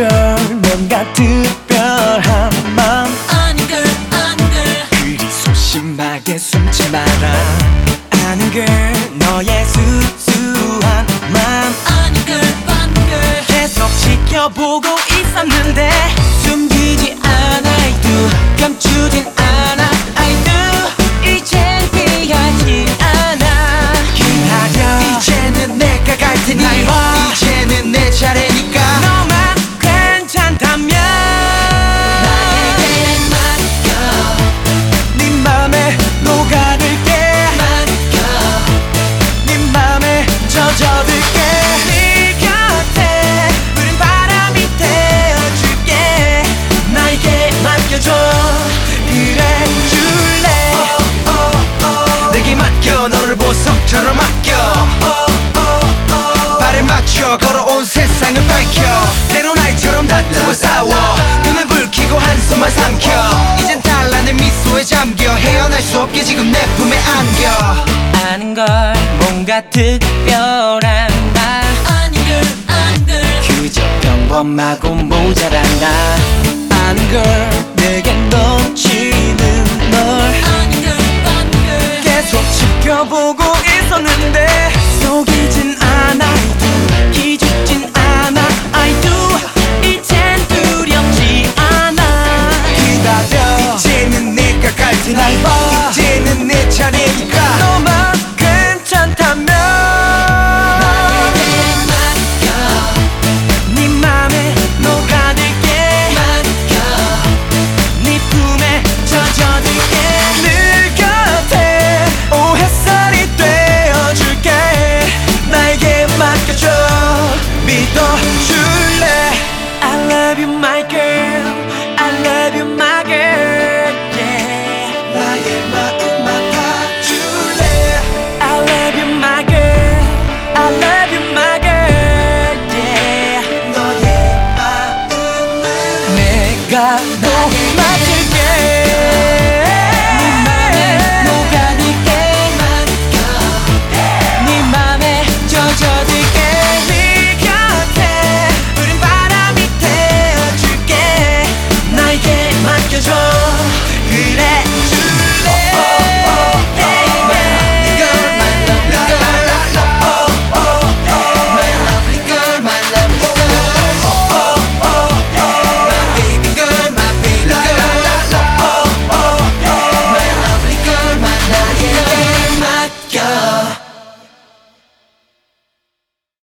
girl 뭔가 특별한 맘 아니 girl 아니 girl. 그리 소심하게 숨지 마라. 눈만 삼켜. 이젠 달라는 미소에 잠겨. 헤어날 수 없게 지금 내 품에 안겨. 아는 걸 뭔가 특별한 나 아닌 걸 아닌 걸 그저 평범하고 모자란 나 아는 걸 내겐 넌 がどう God.